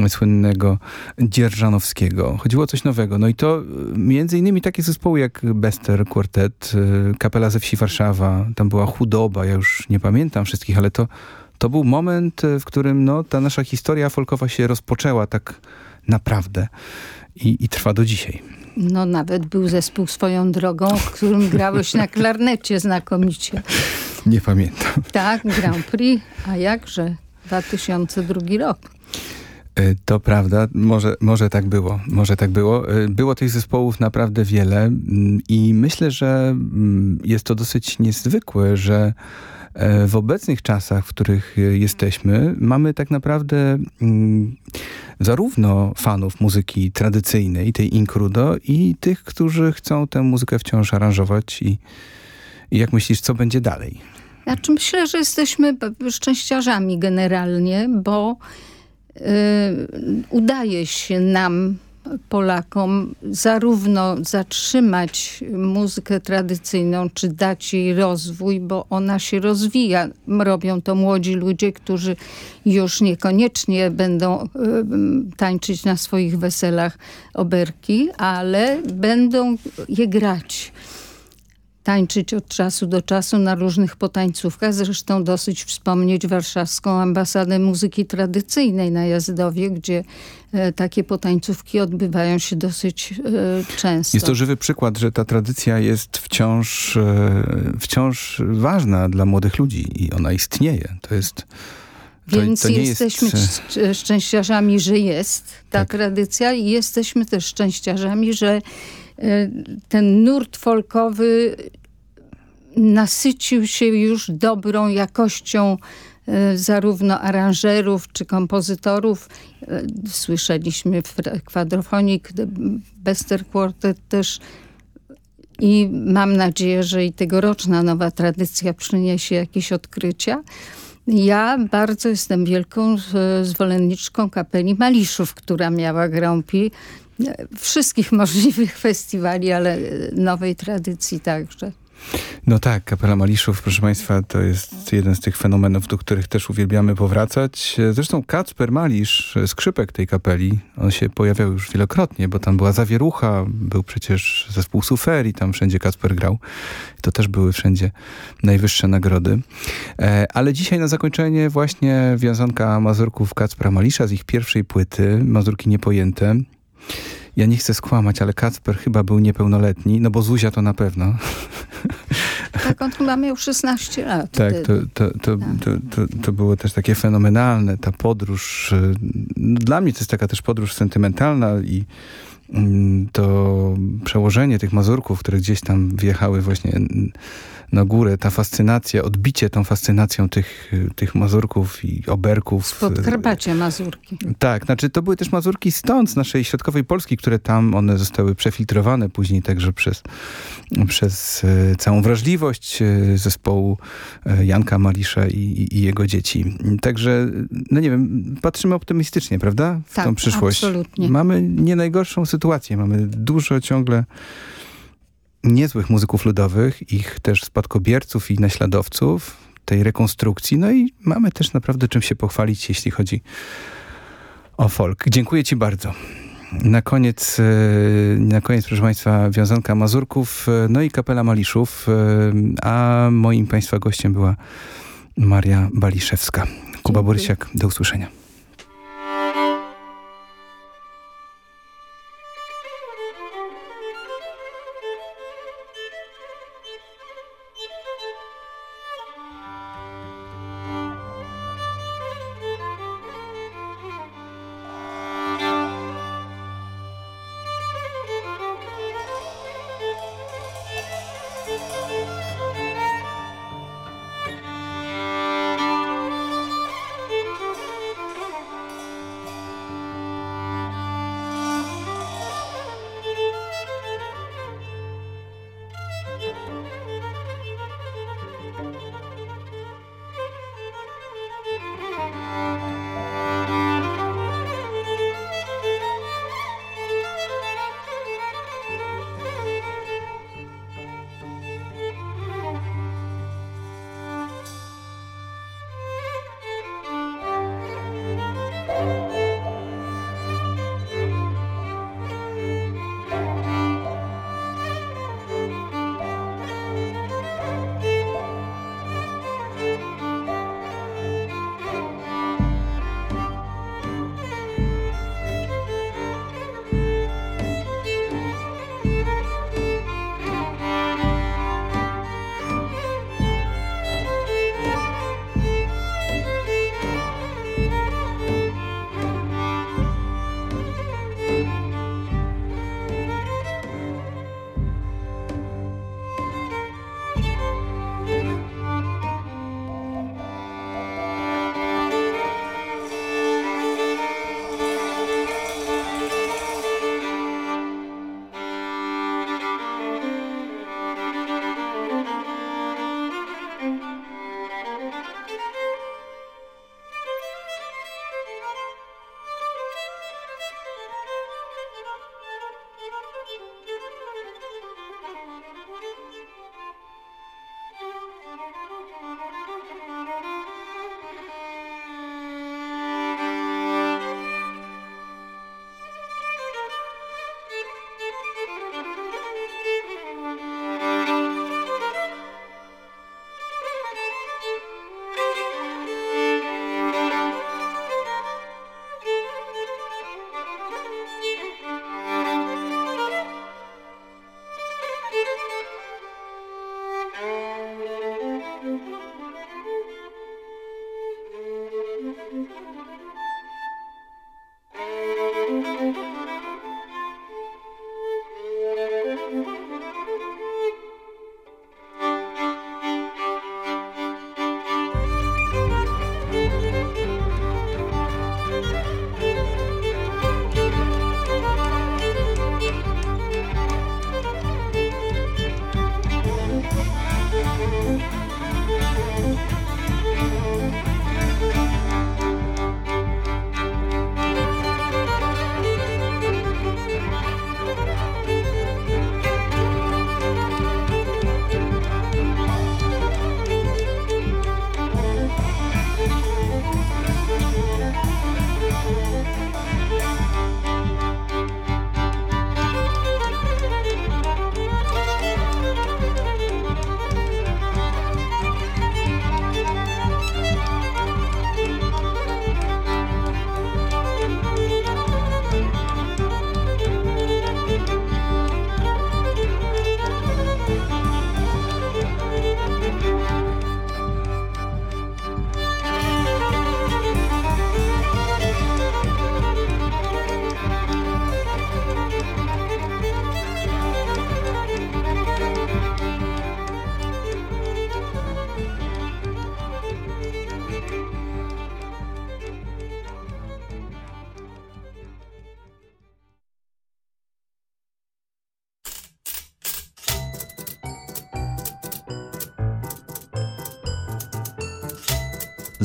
Speaker 1: słynnego Dzierżanowskiego. Chodziło o coś nowego. No i to między innymi takie zespoły jak Bester Quartet, Kapela ze wsi Warszawa, tam była Chudoba, ja już nie pamiętam wszystkich, ale to, to był moment, y, w którym no, ta nasza historia folkowa się rozpoczęła tak naprawdę i, i trwa do dzisiaj.
Speaker 4: No nawet był zespół swoją drogą, w którym grałeś na klarnecie znakomicie.
Speaker 1: Nie pamiętam.
Speaker 4: Tak, Grand Prix, a jakże 2002 rok.
Speaker 1: Y, To prawda, może, może tak było, może tak było. Y, Było tych zespołów naprawdę wiele mm, i myślę, że mm, jest to dosyć niezwykłe, że e, w obecnych czasach, w których y, jesteśmy, mamy tak naprawdę mm, zarówno fanów muzyki tradycyjnej, tej inkrudo i tych, którzy chcą tę muzykę wciąż aranżować i, i jak myślisz, co będzie dalej?
Speaker 4: Znaczy myślę, że jesteśmy szczęściarzami generalnie, bo y, udaje się nam, Polakom, zarówno zatrzymać muzykę tradycyjną, czy dać jej rozwój, bo ona się rozwija. Robią to młodzi ludzie, którzy już niekoniecznie będą y, tańczyć na swoich weselach oberki, ale będą je grać tańczyć od czasu do czasu na różnych potańcówkach. Zresztą dosyć wspomnieć warszawską ambasadę muzyki tradycyjnej na Jazdowie, gdzie e, takie potańcówki odbywają się dosyć e, często.
Speaker 1: Jest to żywy przykład, że ta tradycja jest wciąż, e, wciąż ważna dla młodych ludzi i ona istnieje. To jest. To,
Speaker 4: Więc
Speaker 1: to
Speaker 4: jesteśmy
Speaker 1: jest,
Speaker 4: szcz- szczęściarzami, że jest ta
Speaker 1: Tak.
Speaker 4: tradycja i jesteśmy też szczęściarzami, że ten nurt folkowy nasycił się już dobrą jakością e, zarówno aranżerów czy kompozytorów. E, Słyszeliśmy w kwadrofonik, Bester Quartet też i mam nadzieję, że i tegoroczna nowa tradycja przyniesie jakieś odkrycia. Ja bardzo jestem wielką zwolenniczką kapeli Maliszów, która miała Grand Prix wszystkich możliwych festiwali, ale nowej tradycji także.
Speaker 1: No tak, Kapela Maliszów, proszę Państwa, to jest jeden z tych fenomenów, do których też uwielbiamy powracać. Zresztą Kacper Malisz, skrzypek tej kapeli, on się pojawiał już wielokrotnie, bo tam była zawierucha, był przecież zespół Suferii, tam wszędzie Kacper grał. To też były wszędzie najwyższe nagrody. E, ale dzisiaj na zakończenie właśnie wiązanka Mazurków Kacpra Malisza z ich pierwszej płyty, Mazurki Niepojęte. Ja nie chcę skłamać, ale Kacper chyba był niepełnoletni, no bo Zuzia to na pewno.
Speaker 4: Tak, on chyba miał 16 lat.
Speaker 1: Tak, to, to, to, to, to, było też takie fenomenalne, ta podróż. No, dla mnie to jest taka też podróż sentymentalna i mm, to przełożenie tych Mazurków, które gdzieś tam wjechały właśnie na górę, ta fascynacja, odbicie tą fascynacją tych, tych Mazurków i Oberków.
Speaker 4: Z Podkarpacia Mazurki.
Speaker 1: Tak, znaczy to były też Mazurki stąd, z naszej środkowej Polski, które tam, one zostały przefiltrowane później także przez, przez e, całą wrażliwość e, zespołu e, Janka Malisza i, i, jego dzieci. Także, no nie wiem, patrzymy optymistycznie, prawda? W
Speaker 4: tak,
Speaker 1: tą przyszłość.
Speaker 4: absolutnie.
Speaker 1: Mamy nie najgorszą sytuację, mamy dużo ciągle niezłych muzyków ludowych, ich też spadkobierców i naśladowców tej rekonstrukcji. No i mamy też naprawdę czym się pochwalić, jeśli chodzi o folk. Dziękuję Ci bardzo. Na koniec, e, na koniec, proszę Państwa, wiązanka Mazurków, e, no i kapela Maliszów, e, a moim Państwa gościem była Maria Baliszewska. Kuba Dziękuję. Borysiak, do usłyszenia.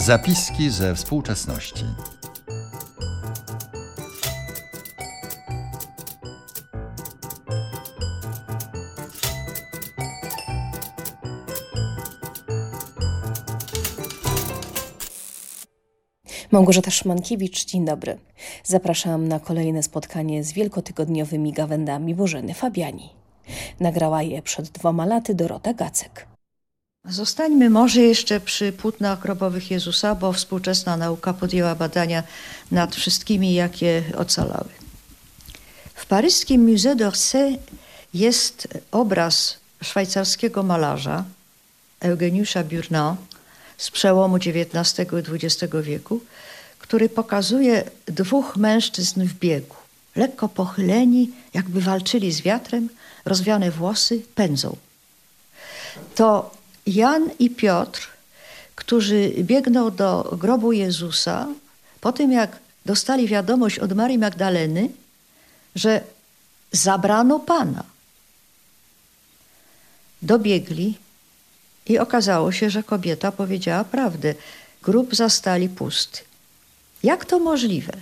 Speaker 2: Zapiski ze współczesności.
Speaker 6: Małgorzata Szymankiewicz, dzień dobry. Zapraszam na kolejne spotkanie z wielkotygodniowymi gawędami Bożeny Fabiani. Nagrała je przed dwoma laty Dorota Gacek.
Speaker 7: Zostańmy może jeszcze przy płótnach grobowych Jezusa, bo współczesna nauka podjęła badania nad wszystkimi, jakie ocalały. W paryskim Musée d'Orsay jest obraz szwajcarskiego malarza Eugeniusza Burnand z przełomu XIX i XX wieku, który pokazuje dwóch mężczyzn w biegu. Lekko pochyleni, jakby walczyli z wiatrem, rozwiane włosy pędzą. To Jan i Piotr, którzy biegną do grobu Jezusa, po tym jak dostali wiadomość od Marii Magdaleny, że zabrano Pana. Dobiegli i okazało się, że kobieta powiedziała prawdę. Grób zastali pusty. Jak to możliwe?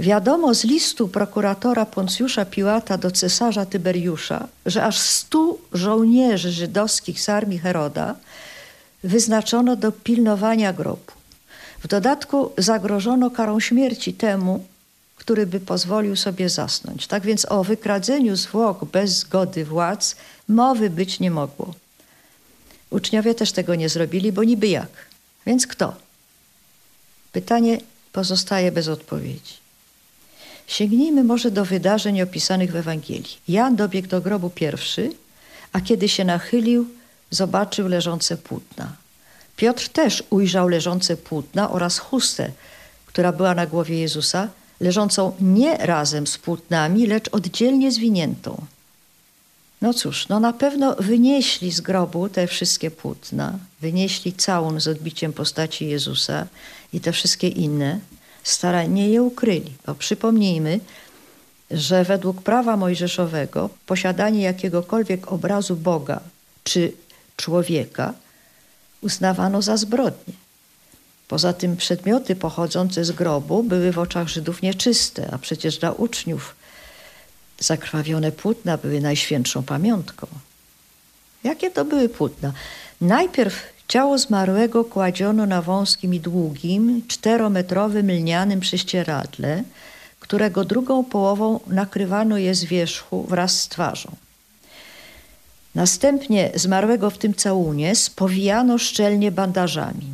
Speaker 7: Wiadomo z listu prokuratora Poncjusza Piłata do cesarza Tyberiusza, że aż stu żołnierzy żydowskich z armii Heroda wyznaczono do pilnowania grobu. W dodatku zagrożono karą śmierci temu, który by pozwolił sobie zasnąć. Tak więc o wykradzeniu zwłok bez zgody władz mowy być nie mogło. Uczniowie też tego nie zrobili, bo niby jak. Więc kto? Pytanie pozostaje bez odpowiedzi. Sięgnijmy może do wydarzeń opisanych w Ewangelii. Jan dobiegł do grobu pierwszy, a kiedy się nachylił, zobaczył leżące płótna. Piotr też ujrzał leżące płótna oraz chustę, która była na głowie Jezusa, leżącą nie razem z płótnami, lecz oddzielnie zwiniętą. No cóż, no na pewno wynieśli z grobu te wszystkie płótna, wynieśli całun z odbiciem postaci Jezusa i te wszystkie inne, starannie je ukryli. Bo przypomnijmy, że według prawa mojżeszowego posiadanie jakiegokolwiek obrazu Boga czy człowieka uznawano za zbrodnię. Poza tym przedmioty pochodzące z grobu były w oczach Żydów nieczyste, a przecież dla uczniów zakrwawione płótna były najświętszą pamiątką. Jakie to były płótna? Najpierw ciało zmarłego kładziono na wąskim i długim, czterometrowym lnianym prześcieradle, którego drugą połową nakrywano je z wierzchu wraz z twarzą. Następnie zmarłego w tym całunie spowijano szczelnie bandażami.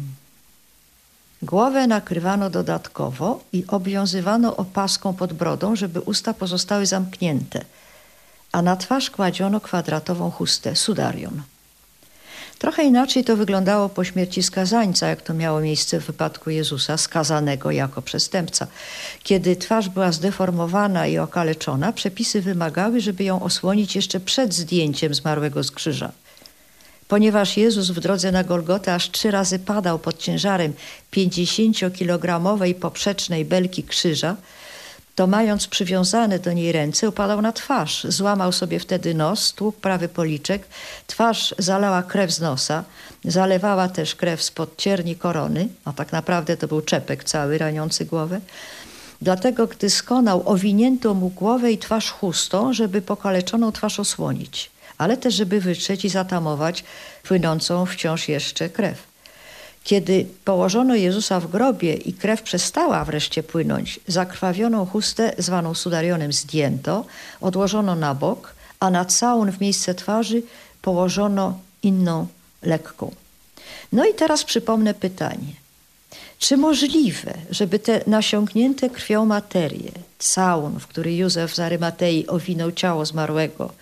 Speaker 7: Głowę nakrywano dodatkowo i obwiązywano opaską pod brodą, żeby usta pozostały zamknięte, a na twarz kładziono kwadratową chustę, sudarion. Trochę inaczej to wyglądało po śmierci skazańca, jak to miało miejsce w wypadku Jezusa, skazanego jako przestępca. Kiedy twarz była zdeformowana i okaleczona, przepisy wymagały, żeby ją osłonić jeszcze przed zdjęciem zmarłego z krzyża. Ponieważ Jezus w drodze na Golgotę aż trzy razy padał pod ciężarem 50-kilogramowej poprzecznej belki krzyża, to mając przywiązane do niej ręce, upadał na twarz. Złamał sobie wtedy nos, tłukł prawy policzek, twarz zalała krew z nosa, zalewała też krew spod cierni korony, a tak naprawdę to był czepek cały raniący głowę. Dlatego, gdy skonał, owinięto mu głowę i twarz chustą, żeby pokaleczoną twarz osłonić ale też żeby wytrzeć i zatamować płynącą wciąż jeszcze krew. Kiedy położono Jezusa w grobie i krew przestała wreszcie płynąć, zakrwawioną chustę zwaną sudarionem zdjęto, odłożono na bok, a na całun w miejsce twarzy położono inną lekką. No i teraz przypomnę pytanie. Czy możliwe, żeby te nasiągnięte krwią materie, całun, w który Józef z Arymatei owinął ciało zmarłego,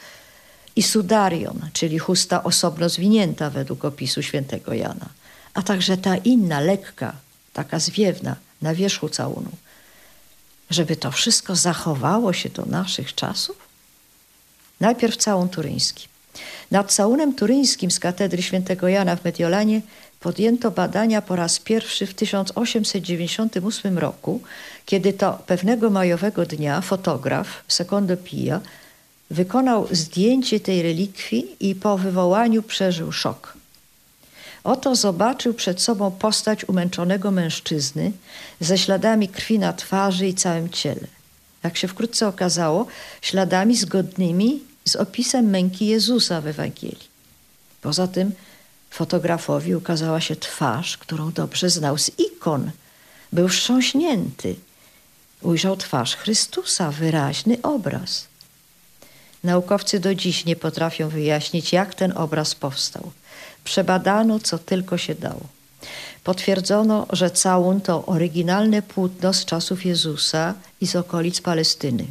Speaker 7: i sudarion, czyli chusta osobno zwinięta według opisu świętego Jana, a także ta inna, lekka, taka zwiewna, na wierzchu całunu. Żeby to wszystko zachowało się do naszych czasów? Najpierw całun turyński. Nad całunem turyńskim z katedry świętego Jana w Mediolanie podjęto badania po raz pierwszy w 1898 roku, kiedy to pewnego majowego dnia fotograf Secondo Pia wykonał zdjęcie tej relikwii i po wywołaniu przeżył szok. Oto zobaczył przed sobą postać umęczonego mężczyzny ze śladami krwi na twarzy i całym ciele. Jak się wkrótce okazało, śladami zgodnymi z opisem męki Jezusa w Ewangelii. Poza tym fotografowi ukazała się twarz, którą dobrze znał z ikon. Był wstrząśnięty. Ujrzał twarz Chrystusa, wyraźny obraz. Naukowcy do dziś nie potrafią wyjaśnić, jak ten obraz powstał. Przebadano, co tylko się dało. Potwierdzono, że całun to oryginalne płótno z czasów Jezusa i z okolic Palestyny.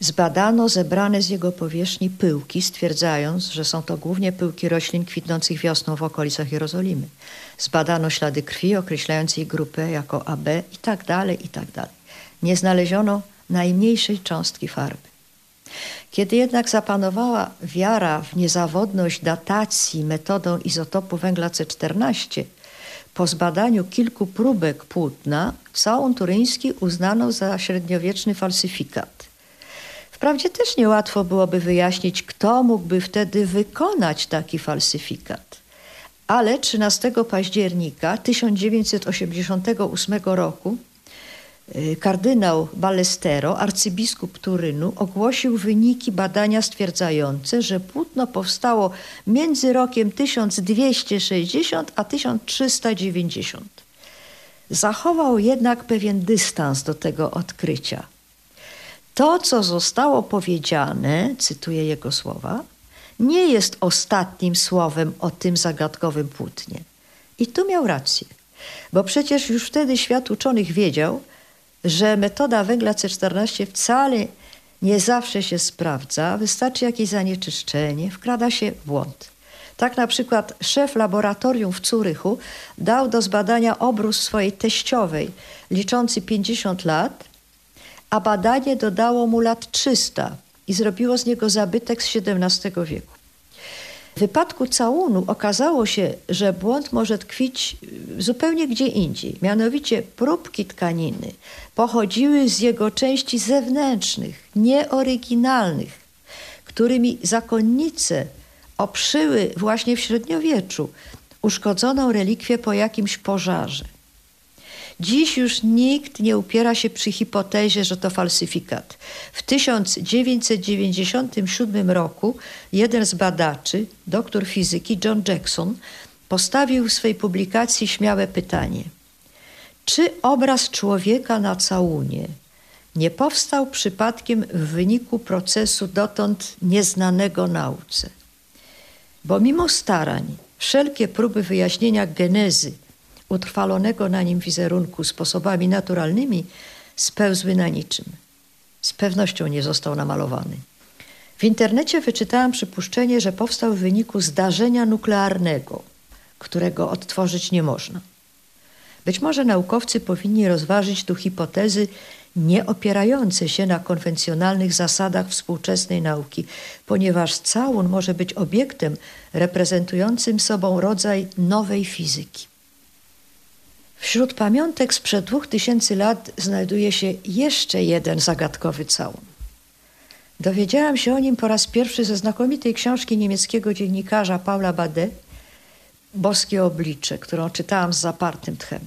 Speaker 7: Zbadano zebrane z jego powierzchni pyłki, stwierdzając, że są to głównie pyłki roślin kwitnących wiosną w okolicach Jerozolimy. Zbadano ślady krwi, określając jej grupę jako AB i tak dalej, i tak dalej. Nie znaleziono najmniejszej cząstki farby. Kiedy jednak zapanowała wiara w niezawodność datacji metodą izotopu węgla C14, po zbadaniu kilku próbek płótna, całun turyński uznano za średniowieczny falsyfikat. Wprawdzie też niełatwo byłoby wyjaśnić, kto mógłby wtedy wykonać taki falsyfikat. Ale 13 października 1988 roku kardynał Ballestero, arcybiskup Turynu, ogłosił wyniki badania stwierdzające, że płótno powstało między rokiem 1260 a 1390. Zachował jednak pewien dystans do tego odkrycia. To, co zostało powiedziane, cytuję jego słowa, nie jest ostatnim słowem o tym zagadkowym płótnie. I tu miał rację, bo przecież już wtedy świat uczonych wiedział, że metoda węgla C14 wcale nie zawsze się sprawdza, wystarczy jakieś zanieczyszczenie, wkrada się błąd. Tak na przykład szef laboratorium w Curychu dał do zbadania obrus swojej teściowej, liczący 50 lat, a badanie dodało mu lat 300 i zrobiło z niego zabytek z XVII wieku. W wypadku całunu okazało się, że błąd może tkwić zupełnie gdzie indziej. Mianowicie próbki tkaniny pochodziły z jego części zewnętrznych, nieoryginalnych, którymi zakonnice oprzyły właśnie w średniowieczu uszkodzoną relikwię po jakimś pożarze. Dziś już nikt nie upiera się przy hipotezie, że to falsyfikat. W 1997 roku jeden z badaczy, doktor fizyki John Jackson, postawił w swej publikacji śmiałe pytanie: Czy obraz człowieka na całunie nie powstał przypadkiem w wyniku procesu dotąd nieznanego nauce? Bo mimo starań, wszelkie próby wyjaśnienia genezy utrwalonego na nim wizerunku sposobami naturalnymi spełzły na niczym. Z pewnością nie został namalowany. W internecie wyczytałam przypuszczenie, że powstał w wyniku zdarzenia nuklearnego, którego odtworzyć nie można. Być może naukowcy powinni rozważyć tu hipotezy nie opierające się na konwencjonalnych zasadach współczesnej nauki, ponieważ całun może być obiektem reprezentującym sobą rodzaj nowej fizyki. Wśród pamiątek sprzed dwóch tysięcy lat znajduje się jeszcze jeden zagadkowy całun. Dowiedziałam się o nim po raz pierwszy ze znakomitej książki niemieckiego dziennikarza Paula Bade Boskie oblicze, którą czytałam z zapartym tchem.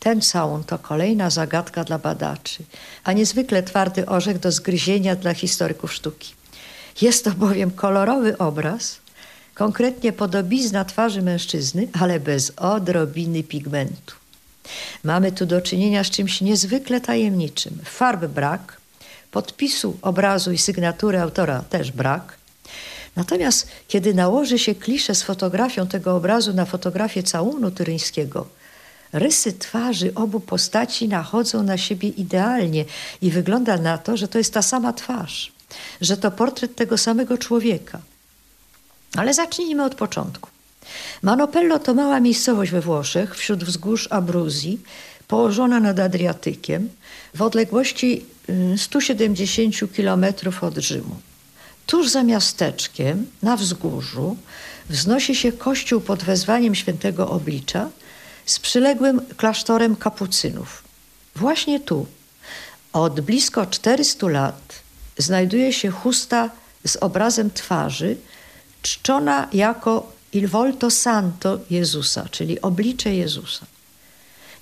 Speaker 7: Ten całun to kolejna zagadka dla badaczy, a niezwykle twardy orzech do zgryzienia dla historyków sztuki. Jest to bowiem kolorowy obraz, konkretnie podobizna twarzy mężczyzny, ale bez odrobiny pigmentu. Mamy tu do czynienia z czymś niezwykle tajemniczym. Farb brak, podpisu obrazu i sygnatury autora też brak. Natomiast kiedy nałoży się kliszę z fotografią tego obrazu na fotografię całunu turyńskiego, rysy twarzy obu postaci nachodzą na siebie idealnie i wygląda na to, że to jest ta sama twarz, że to portret tego samego człowieka. Ale zacznijmy od początku. Manopello to mała miejscowość we Włoszech, wśród wzgórz Abruzji, położona nad Adriatykiem, w odległości 170 y, km od Rzymu. Tuż za miasteczkiem, na wzgórzu, wznosi się kościół pod wezwaniem świętego oblicza z przyległym klasztorem kapucynów. Właśnie tu, od blisko 400 lat, znajduje się chusta z obrazem twarzy, czczona jako Il volto santo Jezusa, czyli oblicze Jezusa.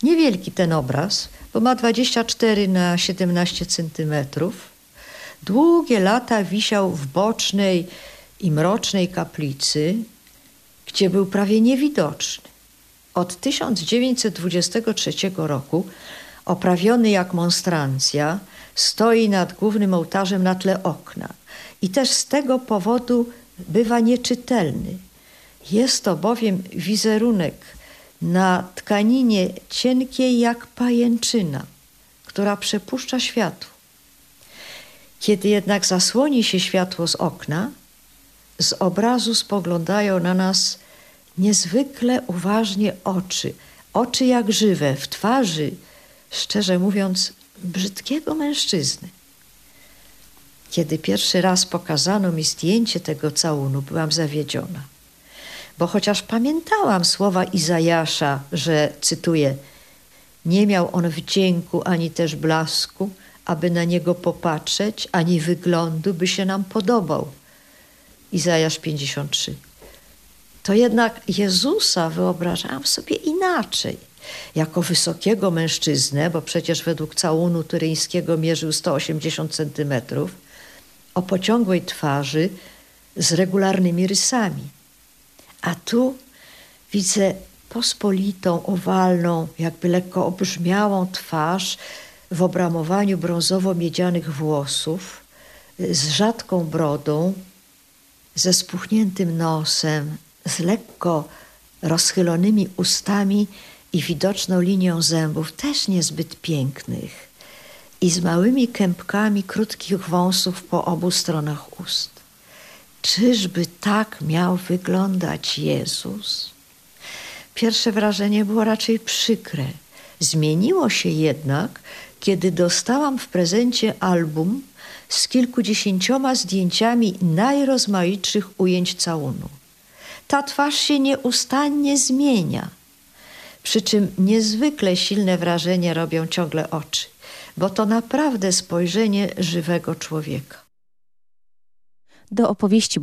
Speaker 7: Niewielki ten obraz, bo ma 24 na 17 centymetrów. Długie lata wisiał w bocznej i mrocznej kaplicy, gdzie był prawie niewidoczny. Od 1923 roku, oprawiony jak monstrancja, stoi nad głównym ołtarzem na tle okna i też z tego powodu bywa nieczytelny. Jest to bowiem wizerunek na tkaninie cienkiej jak pajęczyna, która przepuszcza światło. Kiedy jednak zasłoni się światło z okna, z obrazu spoglądają na nas niezwykle uważnie oczy, oczy jak żywe, w twarzy, szczerze mówiąc, brzydkiego mężczyzny. Kiedy pierwszy raz pokazano mi zdjęcie tego całunu, byłam zawiedziona. Bo chociaż pamiętałam słowa Izajasza, że, cytuję, nie miał on wdzięku ani też blasku, aby na niego popatrzeć, ani wyglądu, by się nam podobał. Izajasz 53. To jednak Jezusa wyobrażałam sobie inaczej. Jako wysokiego mężczyznę, bo przecież według całunu turyńskiego mierzył 180 centymetrów, o pociągłej twarzy z regularnymi rysami. A tu widzę pospolitą, owalną, jakby lekko obrzmiałą twarz w obramowaniu brązowo-miedzianych włosów, z rzadką brodą, ze spuchniętym nosem, z lekko rozchylonymi ustami i widoczną linią zębów, też niezbyt pięknych, i z małymi kępkami krótkich wąsów po obu stronach ust. Czyżby tak miał wyglądać Jezus? Pierwsze wrażenie było raczej przykre. Zmieniło się jednak, kiedy dostałam w prezencie album z kilkudziesięcioma zdjęciami najrozmaitszych ujęć całunu. Ta twarz się nieustannie zmienia. Przy czym niezwykle silne wrażenie robią ciągle oczy, bo to naprawdę spojrzenie żywego człowieka.
Speaker 6: Do opowieści